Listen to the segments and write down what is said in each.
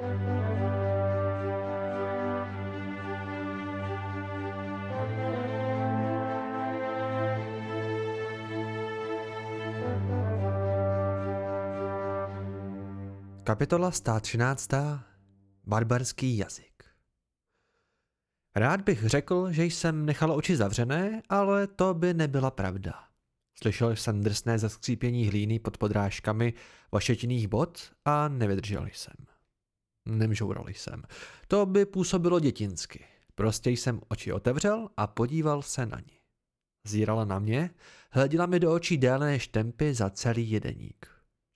Kapitola 113. Barbarský jazyk Rád bych řekl, že jsem nechal oči zavřené, ale to by nebyla pravda. Slyšel jsem drsné zaskřípění hlíny pod podrážkami vašetinných bot a nevydržel jsem. Nemžoural jsem. To by působilo dětinsky. Prostě jsem oči otevřel a podíval se na ní. Zírala na mě, hleděla mi do očí déle než tempy za celý jedeník.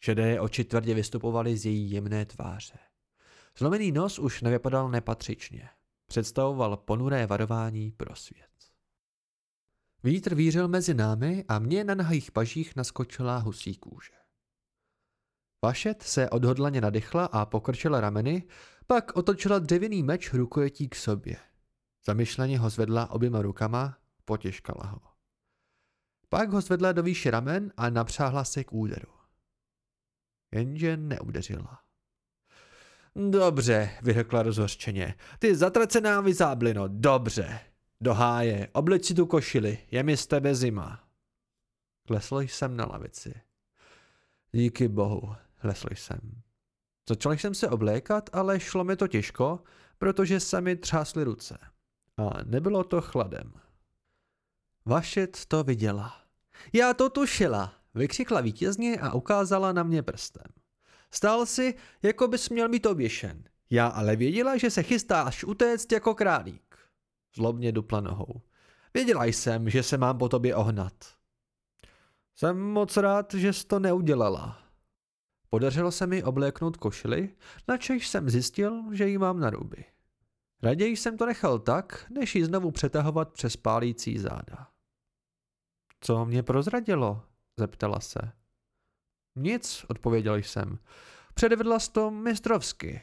Šedé oči tvrdě vystupovaly z její jemné tváře. Zlomený nos už nevypadal nepatřičně. Představoval ponuré varování pro svět. Vítr vířil mezi námi a mě na nahých pažích naskočila husí kůže. Vašet se odhodlaně nadechla a pokrčila rameny, pak otočila dřevěný meč rukojetí k sobě. Zamyšleně ho zvedla oběma rukama, potěžkala ho. Pak ho zvedla do výše ramen a napřáhla se k úderu jenže neudeřila. Dobře, vyhekla rozhořčeně. Ty zatracená vyzáblino, dobře. Do háje, obleč si tu košili, je mi z tebe zima. Klesl jsem na lavici. Díky bohu, klesl jsem. Začal jsem se oblékat, ale šlo mi to těžko, protože se mi třásly ruce. A nebylo to chladem. Vašet to viděla. Já to tušila, Vykřikla vítězně a ukázala na mě prstem. Stál si, jako bys měl být oběšen. Já ale věděla, že se chystáš utéct jako králík. Zlobně dupla nohou. Věděla jsem, že se mám po tobě ohnat. Jsem moc rád, že jsi to neudělala. Podařilo se mi obléknout košili, načež jsem zjistil, že ji mám na ruby. Raději jsem to nechal tak, než ji znovu přetahovat přes pálící záda. Co mě prozradilo? zeptala se. Nic, odpověděl jsem. Předvedla jsi to mistrovsky.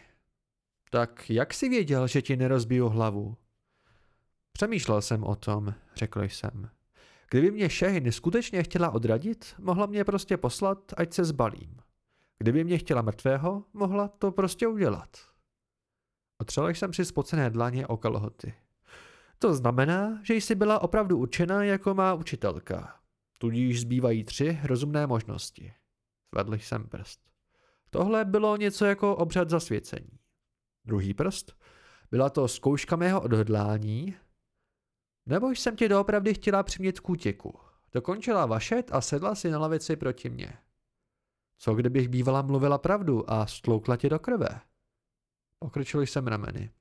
Tak jak jsi věděl, že ti nerozbiju hlavu? Přemýšlel jsem o tom, řekl jsem. Kdyby mě Šehin skutečně chtěla odradit, mohla mě prostě poslat, ať se zbalím. Kdyby mě chtěla mrtvého, mohla to prostě udělat. Otřel jsem si spocené dlaně o kalhoty. To znamená, že jsi byla opravdu učena jako má učitelka. Tudíž zbývají tři rozumné možnosti. Zvedl jsem prst. Tohle bylo něco jako obřad zasvěcení. Druhý prst? Byla to zkouška mého odhodlání? Nebo jsem tě doopravdy chtěla přimět k útěku. Dokončila vašet a sedla si na lavici proti mně. Co kdybych bývala mluvila pravdu a stloukla tě do krve? Pokročil jsem rameny.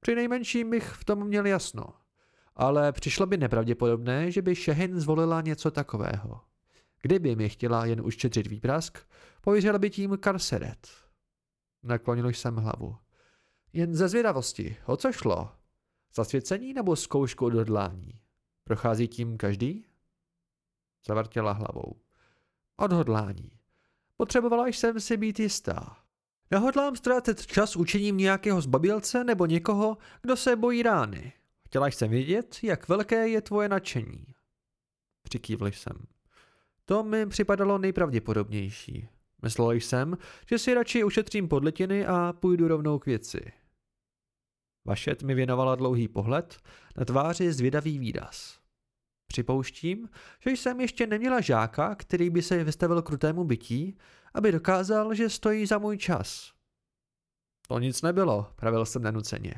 Při nejmenším bych v tom měl jasno ale přišlo by nepravděpodobné, že by Šehin zvolila něco takového. Kdyby mi chtěla jen uštědřit výprask, pověřila by tím Karseret. Naklonil jsem hlavu. Jen ze zvědavosti, o co šlo? Zasvěcení nebo zkoušku odhodlání? Prochází tím každý? Zavrtěla hlavou. Odhodlání. Potřebovala jsem si být jistá. Nehodlám ztrácet čas učením nějakého zbabilce nebo někoho, kdo se bojí rány. Chtěla jsem vědět, jak velké je tvoje nadšení. Přikývl jsem. To mi připadalo nejpravděpodobnější. Myslel jsem, že si radši ušetřím podletiny a půjdu rovnou k věci. Vašet mi věnovala dlouhý pohled, na tváři zvědavý výraz. Připouštím, že jsem ještě neměla žáka, který by se vystavil krutému bytí, aby dokázal, že stojí za můj čas. To nic nebylo, pravil jsem nenuceně.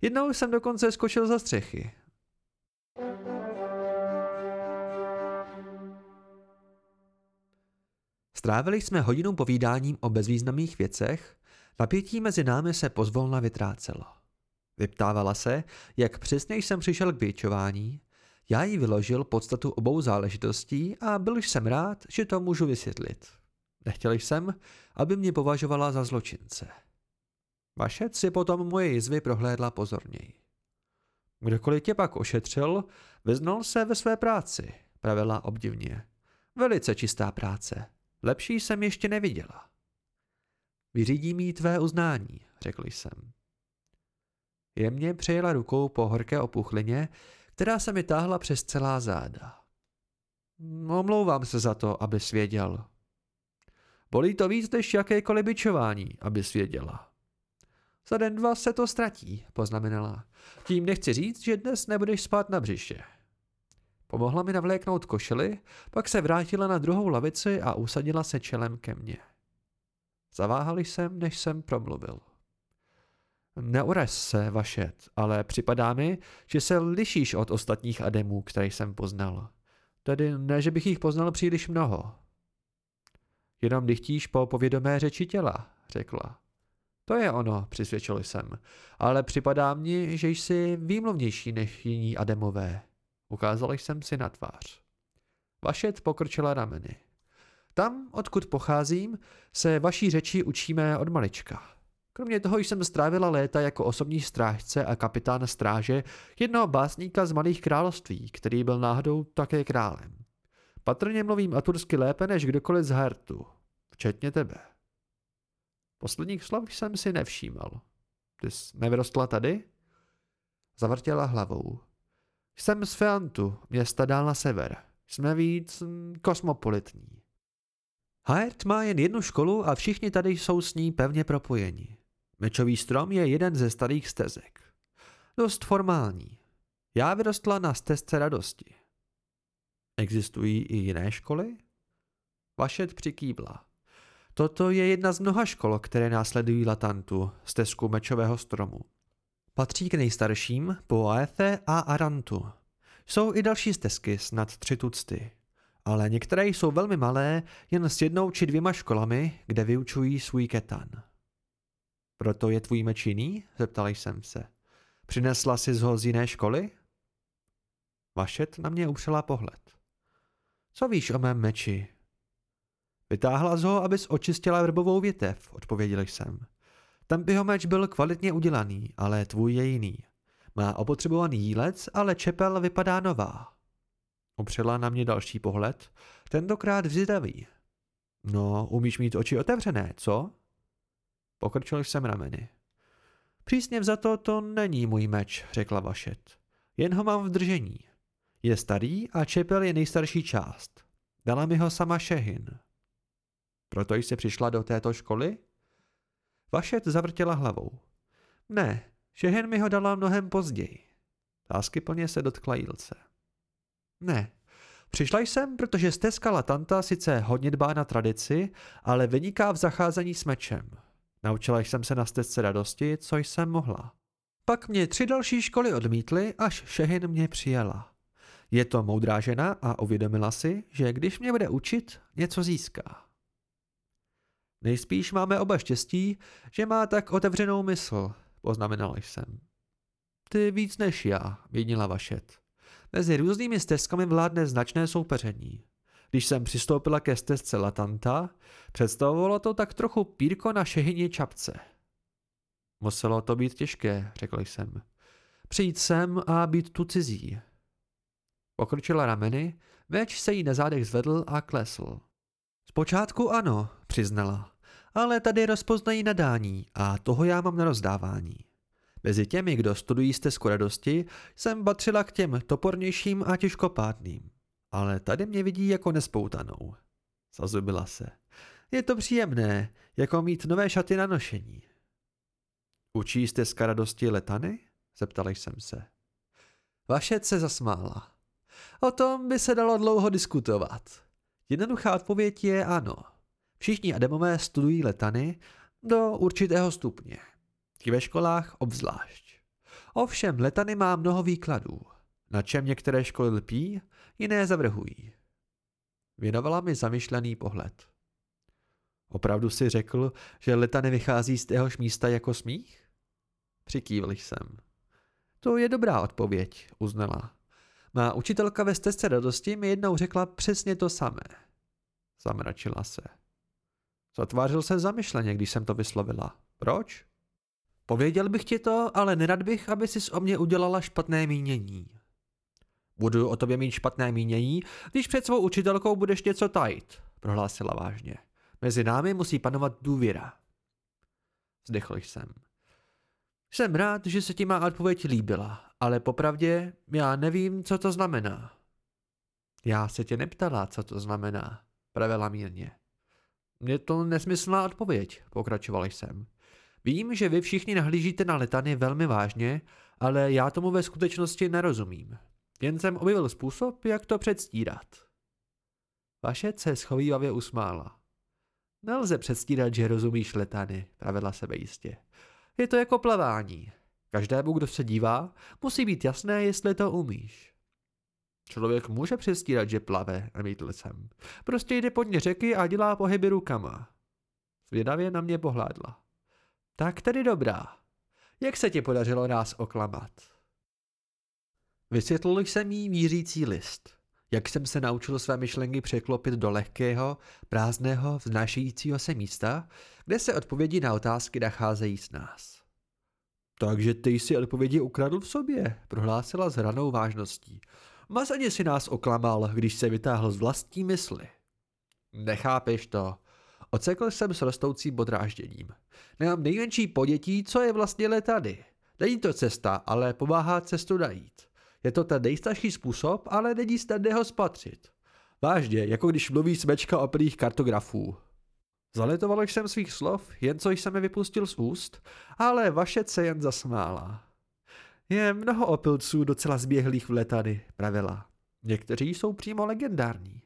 Jednou jsem dokonce skočil za střechy. Strávili jsme hodinu povídáním o bezvýznamných věcech, napětí mezi námi se pozvolna vytrácelo. Vyptávala se, jak přesně jsem přišel k běčování, já jí vyložil podstatu obou záležitostí a byl jsem rád, že to můžu vysvětlit. Nechtěl jsem, aby mě považovala za zločince. Vašet si potom moje jizvy prohlédla pozorněji. Kdokoliv tě pak ošetřil, vyznal se ve své práci, pravila obdivně. Velice čistá práce. Lepší jsem ještě neviděla. Vyřídí mi tvé uznání, řekl jsem. Jemně přejela rukou po horké opuchlině, která se mi táhla přes celá záda. Omlouvám se za to, aby svěděl. Bolí to víc než jakékoliv byčování, aby svěděla. Za den dva se to ztratí, poznamenala. Tím nechci říct, že dnes nebudeš spát na břiše. Pomohla mi navléknout košily, pak se vrátila na druhou lavici a usadila se čelem ke mně. Zaváhal jsem, než jsem promluvil. Neuraz se, Vašet, ale připadá mi, že se lišíš od ostatních ademů, které jsem poznal. Tedy ne, že bych jich poznal příliš mnoho. Jenom dychtíš po povědomé řeči těla, řekla. To je ono, přisvědčil jsem, ale připadá mně, že jsi výmluvnější než jiní ademové. Ukázal jsem si na tvář. Vašet pokrčila rameny. Tam, odkud pocházím, se vaší řeči učíme od malička. Kromě toho jsem strávila léta jako osobní strážce a kapitán stráže jednoho básníka z malých království, který byl náhodou také králem. Patrně mluvím atursky lépe než kdokoliv z Hertu, včetně tebe. Posledních slov jsem si nevšímal. Ty jsi nevyrostla tady? Zavrtěla hlavou. Jsem z Feantu, města dál na sever. Jsme víc mm, kosmopolitní. Haert má jen jednu školu a všichni tady jsou s ní pevně propojeni. Mečový strom je jeden ze starých stezek. Dost formální. Já vyrostla na stezce radosti. Existují i jiné školy? Vašet přikývla. Toto je jedna z mnoha škol, které následují Latantu, stezku mečového stromu. Patří k nejstarším po Aethe a Arantu. Jsou i další stezky, snad tři tucty. Ale některé jsou velmi malé, jen s jednou či dvěma školami, kde vyučují svůj ketan. Proto je tvůj meč jiný? Zeptal jsem se. Přinesla jsi ho z jiné školy? Vašet na mě upřela pohled. Co víš o mém meči? Vytáhla z ho, abys očistila vrbovou větev, odpověděl jsem. Ten jeho meč byl kvalitně udělaný, ale tvůj je jiný. Má opotřebovaný jílec, ale čepel vypadá nová. Opřela na mě další pohled, tentokrát vzdavý. No, umíš mít oči otevřené, co? Pokrčil jsem rameny. Přísně vzato to není můj meč, řekla Vašet. Jen ho mám v držení. Je starý a čepel je nejstarší část. Dala mi ho sama Šehin. Proto jsi přišla do této školy? Vašet zavrtěla hlavou. Ne, Šehin mi ho dala mnohem později. Lásky plně se dotkla jílce. Ne, přišla jsem, protože stezka Latanta sice hodně dbá na tradici, ale vyniká v zacházení s mečem. Naučila jsem se na stezce radosti, co jsem mohla. Pak mě tři další školy odmítly, až Šehin mě přijala. Je to moudrá žena a uvědomila si, že když mě bude učit, něco získá. Nejspíš máme oba štěstí, že má tak otevřenou mysl, poznamenal jsem. Ty víc než já, vědnila Vašet. Mezi různými stezkami vládne značné soupeření. Když jsem přistoupila ke stezce Latanta, představovalo to tak trochu pírko na šehyně čapce. Muselo to být těžké, řekl jsem. Přijít sem a být tu cizí. Pokročila rameny, več se jí na zádech zvedl a klesl. Zpočátku ano, přiznala, ale tady rozpoznají nadání a toho já mám na rozdávání. Mezi těmi, kdo studují stezku radosti, jsem patřila k těm topornějším a těžkopádným. Ale tady mě vidí jako nespoutanou. Zazubila se. Je to příjemné, jako mít nové šaty na nošení. Učí stezka radosti letany? Zeptal jsem se. Vašet se zasmála. O tom by se dalo dlouho diskutovat. Jednoduchá odpověď je ano. Všichni ademové studují letany do určitého stupně. Ti ve školách obzvlášť. Ovšem letany má mnoho výkladů. Na čem některé školy lpí, jiné zavrhují. Věnovala mi zamyšlený pohled. Opravdu si řekl, že leta nevychází z téhož místa jako smích? Přikývl jsem. To je dobrá odpověď, uznala. Má učitelka ve stezce radosti mi jednou řekla přesně to samé. Zamračila se. Zatvářil se zamyšleně, když jsem to vyslovila. Proč? Pověděl bych ti to, ale nerad bych, aby si o mě udělala špatné mínění. Budu o tobě mít špatné mínění, když před svou učitelkou budeš něco tajit, prohlásila vážně. Mezi námi musí panovat důvěra. Zdechl jsem. Jsem rád, že se ti má odpověď líbila, ale popravdě já nevím, co to znamená. Já se tě neptala, co to znamená, pravila mírně. Je to nesmyslná odpověď, pokračoval jsem. Vím, že vy všichni nahlížíte na letany velmi vážně, ale já tomu ve skutečnosti nerozumím. Jen jsem objevil způsob, jak to předstírat. Vaše se schovývavě usmála. Nelze předstírat, že rozumíš letany, pravedla sebe jistě. Je to jako plavání. Každému, kdo se dívá, musí být jasné, jestli to umíš. Člověk může přestírat, že plave, namítl jsem. Prostě jde pod ně řeky a dělá pohyby rukama. Zvědavě na mě pohlédla. Tak tedy dobrá. Jak se ti podařilo nás oklamat? Vysvětlil jsem jí mířící list. Jak jsem se naučil své myšlenky překlopit do lehkého, prázdného, vznášejícího se místa, kde se odpovědi na otázky nacházejí s nás. Takže ty jsi odpovědi ukradl v sobě, prohlásila s hranou vážností. Mazaně si nás oklamal, když se vytáhl z vlastní mysli. Nechápeš to. Ocekl jsem s rostoucím podrážděním. Nemám nejmenší podětí, co je vlastně letady. Není to cesta, ale pomáhá cestu najít. Je to ten nejstarší způsob, ale není snadné ho spatřit. Vážně, jako když mluví smečka oprých kartografů. Zaletoval jsem svých slov, jen co jsem je vypustil z úst, ale vaše se jen zasmála. Je mnoho opilců docela zběhlých v letady, pravila. Někteří jsou přímo legendární.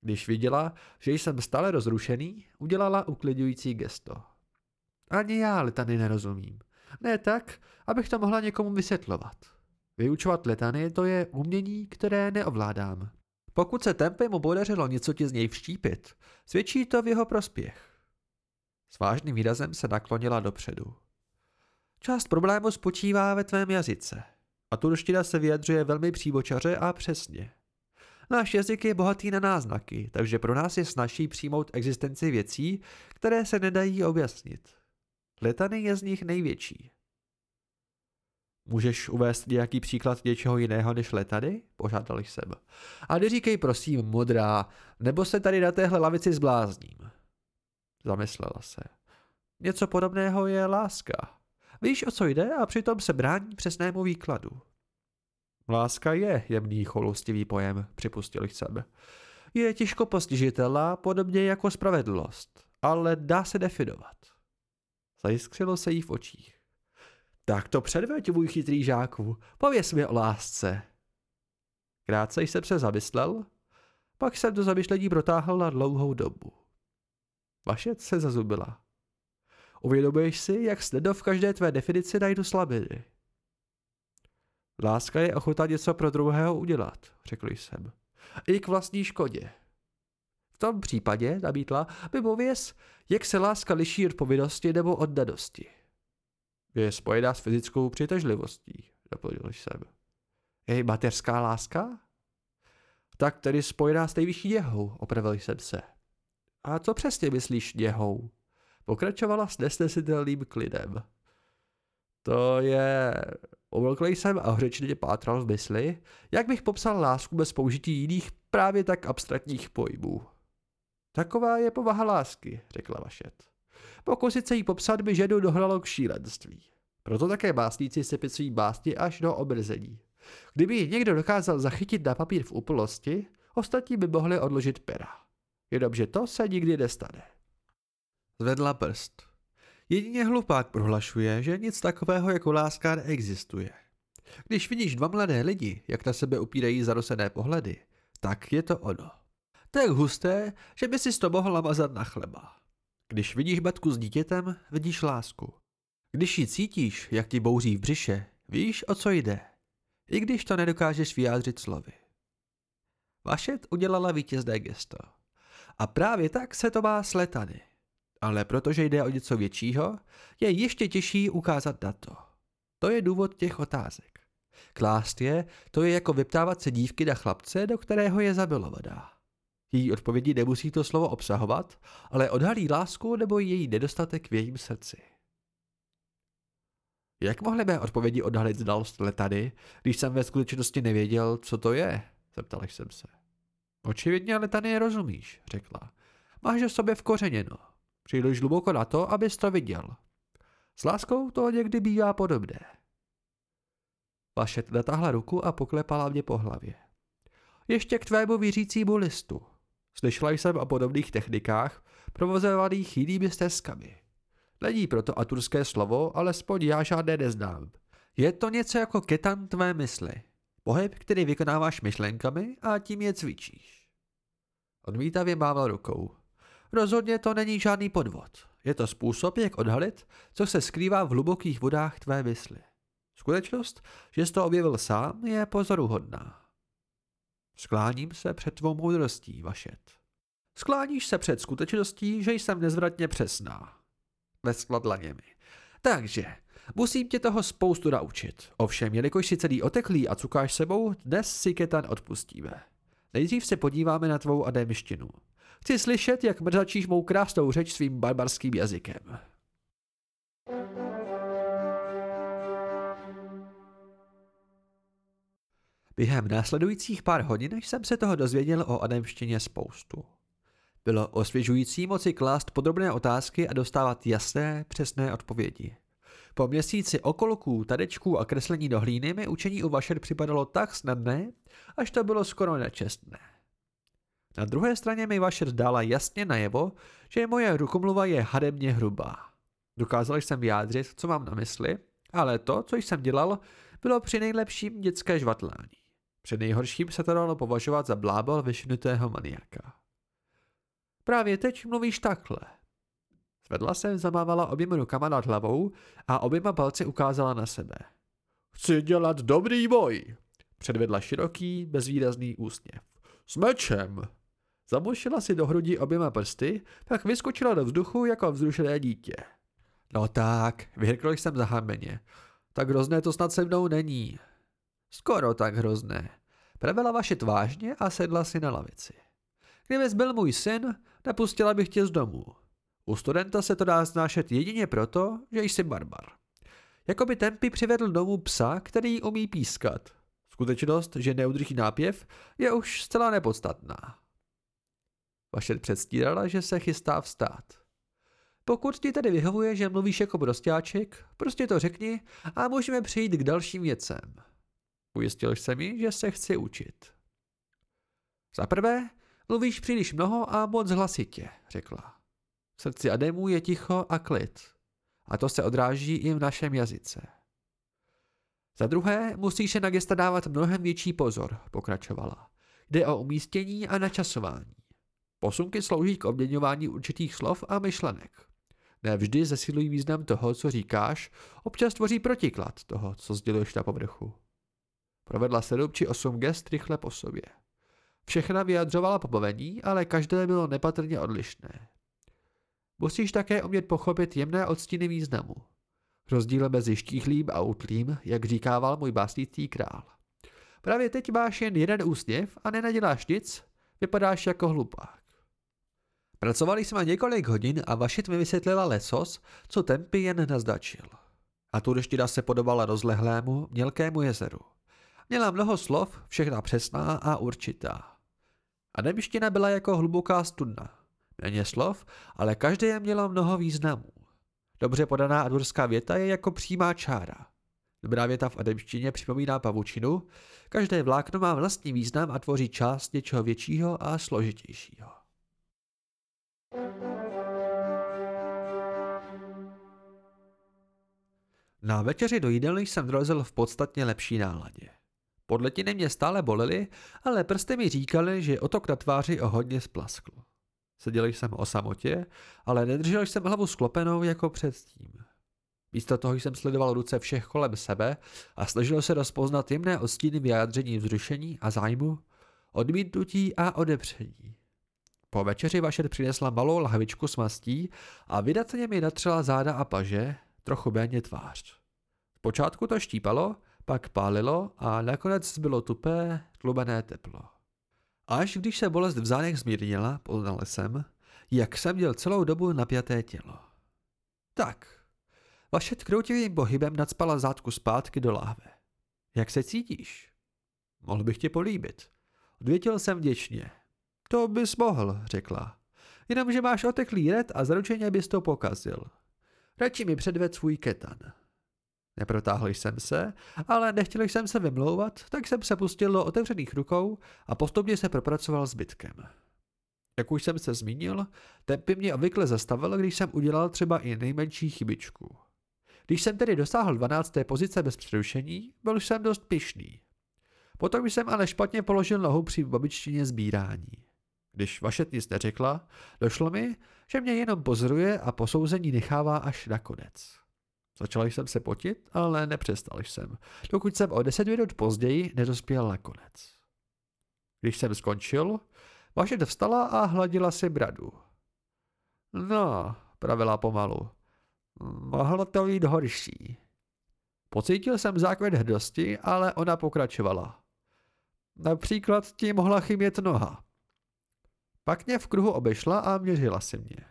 Když viděla, že jsem stále rozrušený, udělala uklidňující gesto. Ani já letany nerozumím. Ne tak, abych to mohla někomu vysvětlovat. Vyučovat letany to je umění, které neovládám. Pokud se mu podařilo něco ti z něj vštípit, svědčí to v jeho prospěch. S vážným výrazem se naklonila dopředu. Část problému spočívá ve tvém jazyce. A turština se vyjadřuje velmi příbočaře a přesně. Náš jazyk je bohatý na náznaky, takže pro nás je snažší přijmout existenci věcí, které se nedají objasnit. Letany je z nich největší. Můžeš uvést nějaký příklad něčeho jiného než letady? Požádal jsem. A neříkej prosím, modrá, nebo se tady na téhle lavici zblázním. Zamyslela se. Něco podobného je láska. Víš, o co jde a přitom se brání přesnému výkladu. Láska je jemný choulostivý pojem, připustil jsem. Je těžko postižitelná, podobně jako spravedlnost, ale dá se definovat. Zajiskřilo se jí v očích. Tak to předveď, můj chytrý žáku, pověs mi o lásce. Krátce jsem se zamyslel, pak jsem to zamyšlení protáhl na dlouhou dobu. Vašet se zazubila. Uvědomuješ si, jak snadno v každé tvé definici najdu slabiny. Láska je ochota něco pro druhého udělat, řekl jsem. I k vlastní škodě. V tom případě, nabítla, by pověz, jak se láska liší od povinnosti nebo od dadosti. Je spojená s fyzickou přitažlivostí, doplnil jsem. Je mateřská láska? Tak tedy spojená s nejvyšší něhou, opravil jsem se. A co přesně myslíš něhou? Pokračovala s nesnesitelným klidem. To je... Umlkl jsem a hřečně pátral v mysli, jak bych popsal lásku bez použití jiných právě tak abstraktních pojmů. Taková je povaha lásky, řekla Vašet. Pokusit se jí popsat by ženu dohralo k šílenství. Proto také básníci sepisují básně až do obrzení. Kdyby ji někdo dokázal zachytit na papír v úplnosti, ostatní by mohli odložit pera. Jenomže to se nikdy nestane. Zvedla prst. Jedině hlupák prohlašuje, že nic takového jako láska neexistuje. Když vidíš dva mladé lidi, jak na sebe upírají zarosené pohledy, tak je to ono. Tak husté, že by si to mohl namazat na chleba. Když vidíš batku s dítětem, vidíš lásku. Když ji cítíš, jak ti bouří v břiše, víš, o co jde. I když to nedokážeš vyjádřit slovy. Vašet udělala vítězné gesto. A právě tak se to má s letany. Ale protože jde o něco většího, je ještě těžší ukázat na to. Je důvod těch otázek. Klást je, to je jako vyptávat se dívky na chlapce, do kterého je zamilovaná. Její odpovědi nemusí to slovo obsahovat, ale odhalí lásku nebo její nedostatek v jejím srdci. Jak mohly mé odpovědi odhalit znalost letady, když jsem ve skutečnosti nevěděl, co to je? Zeptal jsem se. Očividně letany rozumíš, řekla. Máš v sobě vkořeněno. Příliš hluboko na to, abys to viděl. S láskou to někdy bývá podobné. Vašet natáhla ruku a poklepala mě po hlavě. Ještě k tvému věřícímu listu. Slyšela jsem o podobných technikách, provozovaných jinými stezkami. Není proto aturské slovo, alespoň já žádné neznám. Je to něco jako ketan tvé mysli. Pohyb, který vykonáváš myšlenkami a tím je cvičíš. Odmítavě mával rukou. Rozhodně to není žádný podvod. Je to způsob, jak odhalit, co se skrývá v hlubokých vodách tvé mysli. Skutečnost, že jsi to objevil sám, je pozoruhodná. Skláním se před tvou moudrostí, Vašet. Skláníš se před skutečností, že jsem nezvratně přesná. Veskla dlaněmi. Takže, musím tě toho spoustu naučit. Ovšem, jelikož si celý oteklý a cukáš sebou, dnes si ketan odpustíme. Nejdřív se podíváme na tvou adémštinu. Chci slyšet, jak mrzačíš mou krásnou řeč svým barbarským jazykem. Během následujících pár hodin jsem se toho dozvěděl o ademštině spoustu. Bylo osvěžující moci klást podrobné otázky a dostávat jasné, přesné odpovědi. Po měsíci okolků, tadečků a kreslení do hlíny mi učení u Vašer připadalo tak snadné, až to bylo skoro nečestné. Na druhé straně mi Vašer dala jasně najevo, že moje rukomluva je hadebně hrubá. Dokázal jsem vyjádřit, co mám na mysli, ale to, co jsem dělal, bylo při nejlepším dětské žvatlání. Při nejhorším se to dalo považovat za blábol vyšinutého maniaka. Právě teď mluvíš takhle. Zvedla se, zamávala oběma rukama nad hlavou a oběma palci ukázala na sebe. Chci dělat dobrý boj, předvedla široký, bezvýrazný úsměv. S mečem. Zabušila si do hrudi oběma prsty, pak vyskočila do vzduchu jako vzrušené dítě. No tak, vyhrkl jsem zahambeně. Tak hrozné to snad se mnou není. Skoro tak hrozné. Pravila vaše tvážně a sedla si na lavici. Kdybys byl můj syn, nepustila bych tě z domu. U studenta se to dá znášet jedině proto, že jsi barbar. Jakoby Tempy přivedl domů psa, který umí pískat. Skutečnost, že neudrží nápěv, je už zcela nepodstatná. Vaše předstírala, že se chystá vstát. Pokud ti tedy vyhovuje, že mluvíš jako prostáček, prostě to řekni a můžeme přejít k dalším věcem. Ujistil jsem mi, že se chci učit. Za prvé, mluvíš příliš mnoho a moc hlasitě, řekla. V srdci Ademu je ticho a klid. A to se odráží i v našem jazyce. Za druhé, musíš na gesta dávat mnohem větší pozor, pokračovala. Jde o umístění a načasování. Posunky slouží k obměňování určitých slov a myšlenek. Nevždy zesilují význam toho, co říkáš, občas tvoří protiklad toho, co sděluješ na povrchu. Provedla sedm či osm gest rychle po sobě. Všechna vyjadřovala pobavení, ale každé bylo nepatrně odlišné. Musíš také umět pochopit jemné odstíny významu. Rozdíl mezi štíchlým a utlým, jak říkával můj básnický král. Právě teď máš jen jeden úsměv a nenaděláš nic, vypadáš jako hlupák. Pracovali jsme několik hodin a Vašit mi vysvětlila lesos, co Tempy jen nazdačil. A turština se podobala rozlehlému, mělkému jezeru. Měla mnoho slov, všechna přesná a určitá. A nemština byla jako hluboká studna. Méně slov, ale každé mělo mnoho významů. Dobře podaná adurská věta je jako přímá čára. Dobrá věta v ademštině připomíná pavučinu, každé vlákno má vlastní význam a tvoří část něčeho většího a složitějšího. Na večeři do jídelny jsem dorazil v podstatně lepší náladě. Podletiny mě stále bolely, ale prsty mi říkali, že otok na tváři o hodně splaskl. Seděl jsem o samotě, ale nedržel jsem hlavu sklopenou jako předtím. Místo toho jsem sledoval ruce všech kolem sebe a snažil se rozpoznat jemné odstíny vyjádření vzrušení a zájmu, odmítnutí a odepření. Po večeři Vašet přinesla malou lahvičku s mastí a vydatně mi natřela záda a paže, trochu méně tvář. Počátku to štípalo, pak pálilo a nakonec bylo tupé, tlumené teplo. Až když se bolest v zádech zmírnila, poznal jsem, jak jsem měl celou dobu napjaté tělo. Tak, vaše kroutivým pohybem nadspala zátku zpátky do láhve. Jak se cítíš? Mohl bych tě políbit. Odvětil jsem vděčně. To bys mohl, řekla. Jenomže máš oteklý red a zaručeně bys to pokazil. Radši mi předved svůj ketan. Neprotáhl jsem se, ale nechtěl jsem se vymlouvat, tak jsem se pustil do otevřených rukou a postupně se propracoval zbytkem. Jak už jsem se zmínil, tempy mě obvykle zastavil, když jsem udělal třeba i nejmenší chybičku. Když jsem tedy dosáhl 12. pozice bez přerušení, byl jsem dost pišný. Potom jsem ale špatně položil nohu při babičtině sbírání. Když Vašet nic neřekla, došlo mi, že mě jenom pozoruje a posouzení nechává až nakonec. Začal jsem se potit, ale nepřestal jsem, dokud jsem o deset minut později nedospěl nakonec. Když jsem skončil, Vašet vstala a hladila si bradu. No, pravila pomalu. Mohlo to jít horší. Pocítil jsem zákvět hrdosti, ale ona pokračovala. Například ti mohla chybět noha. Pak mě v kruhu obešla a měřila si mě.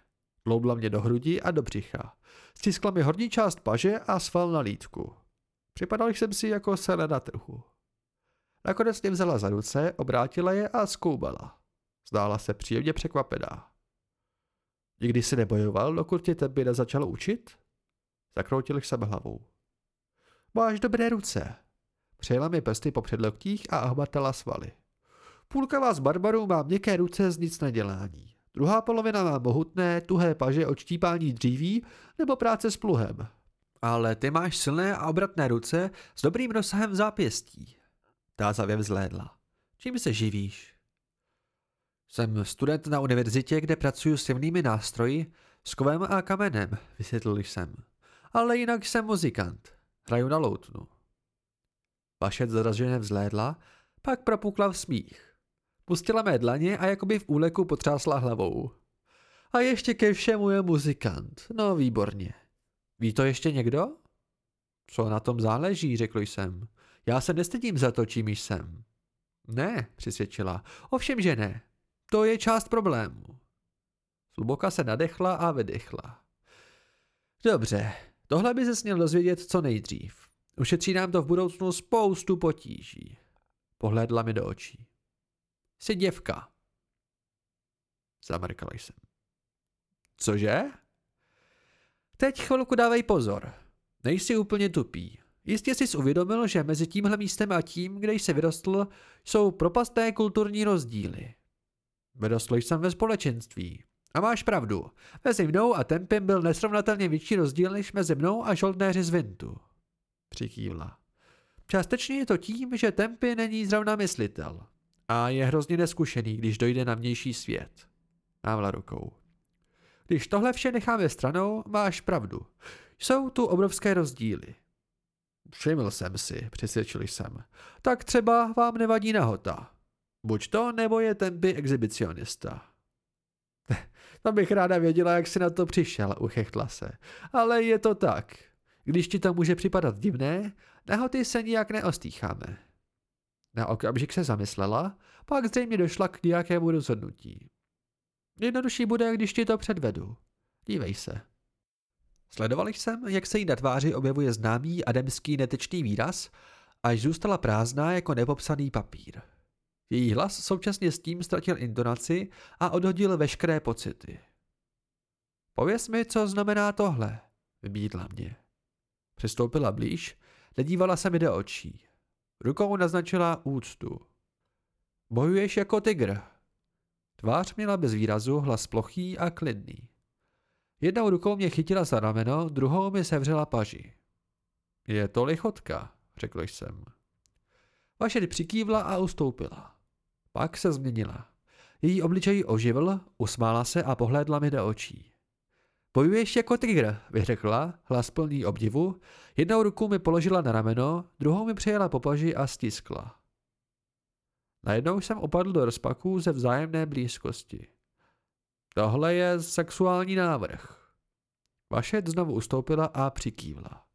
Kloubla mě do hrudí a do břicha. Stiskla mi horní část paže a sval na lítku. Připadal jsem si jako sele na trhu. Nakonec mě vzala za ruce, obrátila je a zkoubala. Zdála se příjemně překvapená. Nikdy si nebojoval, dokud tě tebe začal učit? Zakroutil jsem hlavou. Máš dobré ruce. Přejela mi prsty po předloktích a ohmatala svaly. Půlka vás barbarů má měkké ruce z nic nedělání. Druhá polovina má mohutné, tuhé paže od štípání dříví nebo práce s pluhem. Ale ty máš silné a obratné ruce s dobrým rozsahem zápěstí. Tázavě vzlédla. Čím se živíš? Jsem student na univerzitě, kde pracuji s jemnými nástroji, s kovem a kamenem, vysvětlil jsem. Ale jinak jsem muzikant. Hraju na loutnu. Vašet zraženě vzlédla, pak propukla v smích. Pustila mé dlaně a jakoby v úleku potřásla hlavou. A ještě ke všemu je muzikant. No výborně. Ví to ještě někdo? Co na tom záleží, řekl jsem. Já se nestydím za to, čím jsem. Ne, přisvědčila. Ovšem, že ne. To je část problému. Zluboka se nadechla a vydechla. Dobře, tohle by se směl dozvědět co nejdřív. Ušetří nám to v budoucnu spoustu potíží. Pohlédla mi do očí. Jsi děvka. Zamrkala jsem. Cože? Teď chvilku dávej pozor. Nejsi úplně tupý. Jistě jsi uvědomil, že mezi tímhle místem a tím, kde jsi vyrostl, jsou propasté kulturní rozdíly. Vyrostl jsem ve společenství. A máš pravdu. Mezi mnou a Tempem byl nesrovnatelně větší rozdíl než mezi mnou a žoldnéři z Vintu. Přikývla. Částečně je to tím, že Tempy není zrovna myslitel. A je hrozně neskušený, když dojde na vnější svět. Mávla rukou. Když tohle vše necháme stranou, máš pravdu. Jsou tu obrovské rozdíly. Všiml jsem si, přesvědčil jsem. Tak třeba vám nevadí nahota. Buď to, nebo je tempy exhibicionista. to bych ráda věděla, jak si na to přišel, uchechtla se. Ale je to tak. Když ti to může připadat divné, nahoty se nijak neostýcháme. Na okamžik se zamyslela, pak zřejmě došla k nějakému rozhodnutí. Jednodušší bude, když ti to předvedu. Dívej se. Sledoval jsem, jak se jí na tváři objevuje známý ademský netečný výraz, až zůstala prázdná jako nepopsaný papír. Její hlas současně s tím ztratil intonaci a odhodil veškeré pocity. Pověz mi, co znamená tohle, vybídla mě. Přistoupila blíž, nedívala se mi do očí. Rukou naznačila úctu. Bojuješ jako tygr. Tvář měla bez výrazu, hlas plochý a klidný. Jednou rukou mě chytila za rameno, druhou mi sevřela paži. Je to lichotka, řekl jsem. Vaše přikývla a ustoupila. Pak se změnila. Její obličej oživl, usmála se a pohlédla mi do očí. Bojuješ jako tygr, vyřekla, hlas plný obdivu. Jednou ruku mi položila na rameno, druhou mi přejela po paži a stiskla. Najednou jsem opadl do rozpaků ze vzájemné blízkosti. Tohle je sexuální návrh. Vaše znovu ustoupila a přikývla.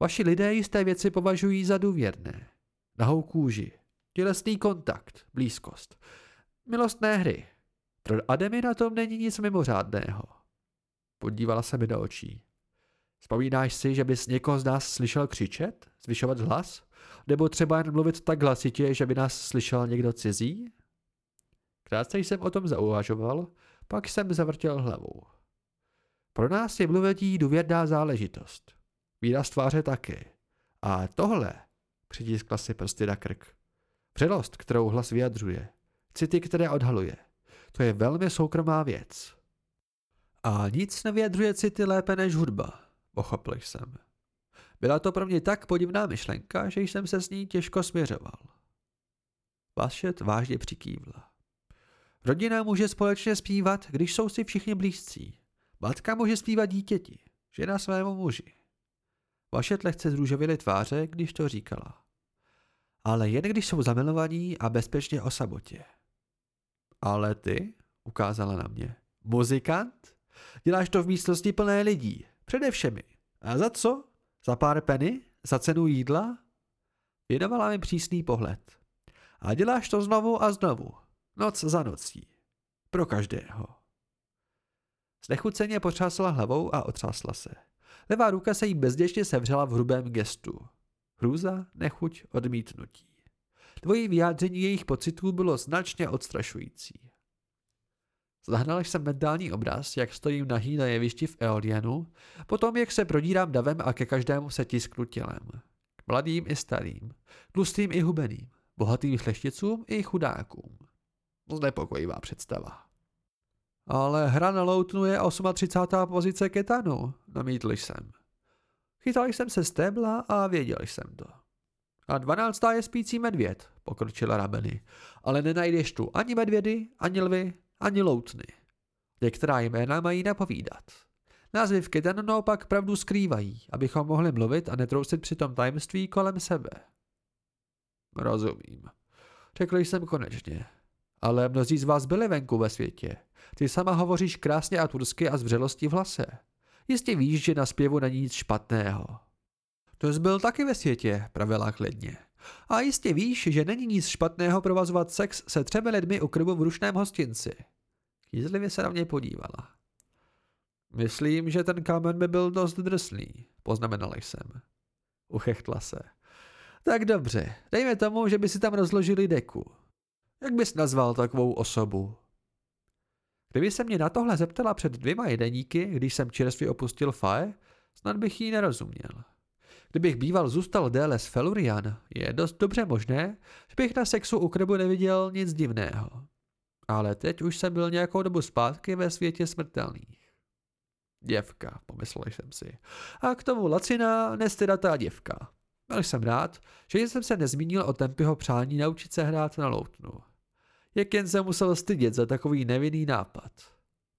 Vaši lidé jisté věci považují za důvěrné. Nahou kůži, tělesný kontakt, blízkost. Milostné hry. Pro Ademy na tom není nic mimořádného. Podívala se mi do očí. Vzpomínáš si, že bys někoho z nás slyšel křičet, zvyšovat hlas? Nebo třeba jen mluvit tak hlasitě, že by nás slyšel někdo cizí? Krátce jsem o tom zauvažoval, pak jsem zavrtěl hlavou. Pro nás je mluvětí důvěrná záležitost. Výraz tváře taky. A tohle, přitiskla si prsty na krk. Přelost, kterou hlas vyjadřuje. City, které odhaluje. To je velmi soukromá věc. A nic nevyjadřuje city lépe než hudba, pochopil jsem. Byla to pro mě tak podivná myšlenka, že jsem se s ní těžko směřoval. Vašet vážně přikývla. Rodina může společně zpívat, když jsou si všichni blízcí. Matka může zpívat dítěti, žena svému muži. Vašet lehce zrůžovily tváře, když to říkala. Ale jen když jsou zamilovaní a bezpečně o samotě. Ale ty, ukázala na mě, muzikant? Děláš to v místnosti plné lidí, přede všemi. A za co? Za pár peny? Za cenu jídla? Věnovala mi přísný pohled. A děláš to znovu a znovu. Noc za nocí. Pro každého. Znechuceně potřásla hlavou a otřásla se. Levá ruka se jí bezděčně sevřela v hrubém gestu. Hrůza, nechuť, odmítnutí. Dvojí vyjádření jejich pocitů bylo značně odstrašující. Zahnal jsem mentální obraz, jak stojím nahý na jevišti v Eolianu, potom jak se prodírám davem a ke každému se tisknu tělem. K mladým i starým, tlustým i hubeným, bohatým šlechticům i chudákům. Znepokojivá představa. Ale hra na loutnu je 38. pozice ketanu, namítl jsem. Chytal jsem se stébla a věděl jsem to. A dvanáctá je spící medvěd, pokročila rameny. Ale nenajdeš tu ani medvědy, ani lvy, ani loutny. Některá jména mají napovídat. Názvy v Kedanu naopak pravdu skrývají, abychom mohli mluvit a netrousit při tom tajemství kolem sebe. Rozumím. Řekl jsem konečně. Ale mnozí z vás byli venku ve světě. Ty sama hovoříš krásně a tursky a s vřelostí v hlase. Jistě víš, že na zpěvu není nic špatného. To jsi byl taky ve světě, pravila klidně. A jistě víš, že není nic špatného provazovat sex se třemi lidmi u krbu v rušném hostinci. Jízlivě se na mě podívala. Myslím, že ten kámen by byl dost drsný, poznamenal jsem. Uchechtla se. Tak dobře, dejme tomu, že by si tam rozložili deku. Jak bys nazval takovou osobu? Kdyby se mě na tohle zeptala před dvěma jedeníky, když jsem čerstvě opustil Fae, snad bych jí nerozuměl. Kdybych býval zůstal déle s Felurian, je dost dobře možné, že bych na sexu u krbu neviděl nic divného. Ale teď už jsem byl nějakou dobu zpátky ve světě smrtelných. Děvka, pomyslel jsem si. A k tomu laciná, nestydatá děvka. Byl jsem rád, že jsem se nezmínil o Tempyho přání naučit se hrát na loutnu. Jak jen se musel stydět za takový nevinný nápad.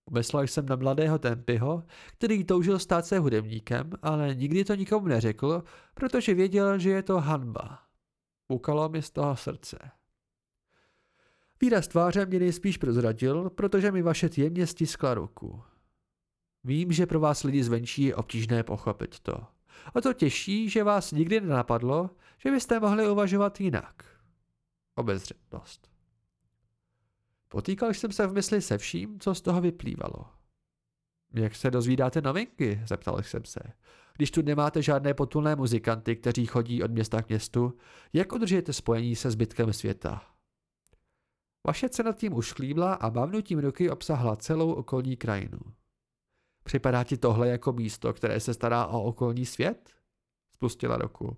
Pomyslel jsem na mladého Tempyho, který toužil stát se hudebníkem, ale nikdy to nikomu neřekl, protože věděl, že je to hanba. Pukalo mi z toho srdce. Výraz tváře mě nejspíš prozradil, protože mi vaše jemně stiskla ruku. Vím, že pro vás lidi zvenčí je obtížné pochopit to. O to těžší, že vás nikdy nenapadlo, že byste mohli uvažovat jinak. Obezřetnost. Potýkal jsem se v mysli se vším, co z toho vyplývalo. Jak se dozvídáte novinky? zeptal jsem se. Když tu nemáte žádné potulné muzikanty, kteří chodí od města k městu, jak udržujete spojení se zbytkem světa? Vaše se nad tím ušklíbla a mávnutím ruky obsahla celou okolní krajinu. Připadá ti tohle jako místo, které se stará o okolní svět? Spustila ruku.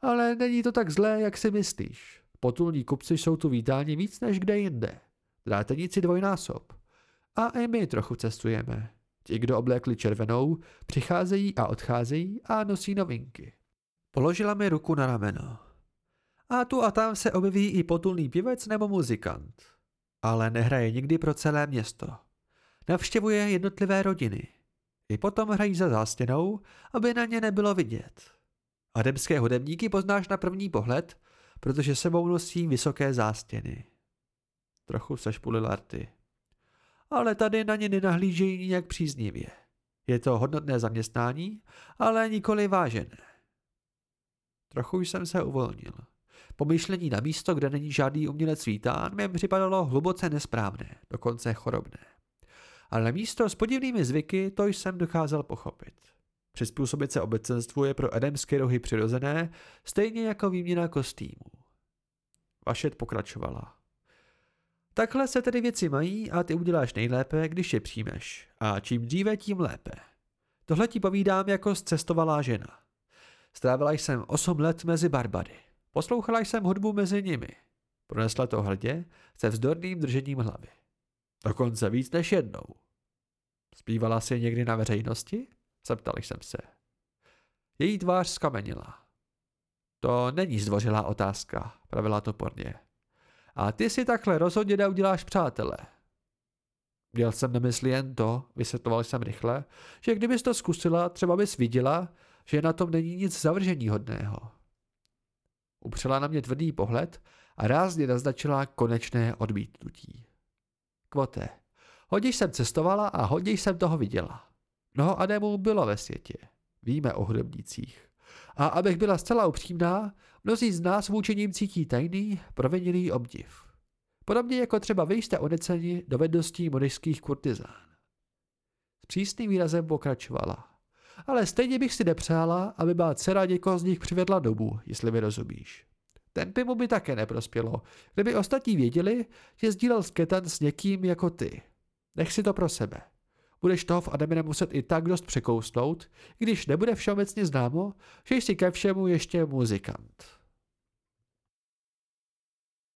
Ale není to tak zlé, jak si myslíš. Potulní kupci jsou tu vítáni víc než kde jinde. Drátenici dvojnásob. A i my trochu cestujeme. Ti, kdo oblékli červenou, přicházejí a odcházejí a nosí novinky. Položila mi ruku na rameno. A tu a tam se objeví i potulný pěvec nebo muzikant. Ale nehraje nikdy pro celé město. Navštěvuje jednotlivé rodiny. I potom hrají za zástěnou, aby na ně nebylo vidět. Ademské hudebníky poznáš na první pohled, protože sebou nosí vysoké zástěny. Trochu sešpulila rty. Ale tady na ně nenahlížejí nijak příznivě. Je to hodnotné zaměstnání, ale nikoli vážené. Trochu jsem se uvolnil. Pomyšlení na místo, kde není žádný umělec vítán, mi připadalo hluboce nesprávné, dokonce chorobné. Ale místo s podivnými zvyky to jsem dokázal pochopit. Přizpůsobit se obecenstvu je pro edemské rohy přirozené, stejně jako výměna kostýmů. Vašet pokračovala. Takhle se tedy věci mají a ty uděláš nejlépe, když je přijmeš. A čím dříve, tím lépe. Tohle ti povídám jako zcestovalá žena. Strávila jsem 8 let mezi Barbary. Poslouchala jsem hudbu mezi nimi. Pronesla to hrdě, se vzdorným držením hlavy. Dokonce víc než jednou. Zpívala si někdy na veřejnosti? Zeptal jsem se. Její tvář skamenila. To není zdvořilá otázka, pravila toporně. A ty si takhle rozhodně neuděláš přátele. Měl jsem na mysli jen to, vysvětloval jsem rychle, že kdybys to zkusila, třeba bys viděla, že na tom není nic zavržení hodného. Upřela na mě tvrdý pohled a rázně naznačila konečné odmítnutí. Kvote, hodně jsem cestovala a hodně jsem toho viděla. Mnoho Ademů bylo ve světě. Víme o hudebnících. A abych byla zcela upřímná, mnozí z nás vůči ním cítí tajný, provinilý obdiv. Podobně jako třeba vy jste oneceni dovedností modešských kurtizán. S přísným výrazem pokračovala. Ale stejně bych si nepřála, aby byla dcera někoho z nich přivedla domů, jestli mi rozumíš. Ten pimu by také neprospělo, kdyby ostatní věděli, že sdílel sketan s někým jako ty. Nech si to pro sebe. Budeš toho v Adamine muset i tak dost překousnout, když nebude všeobecně známo, že jsi ke všemu ještě muzikant.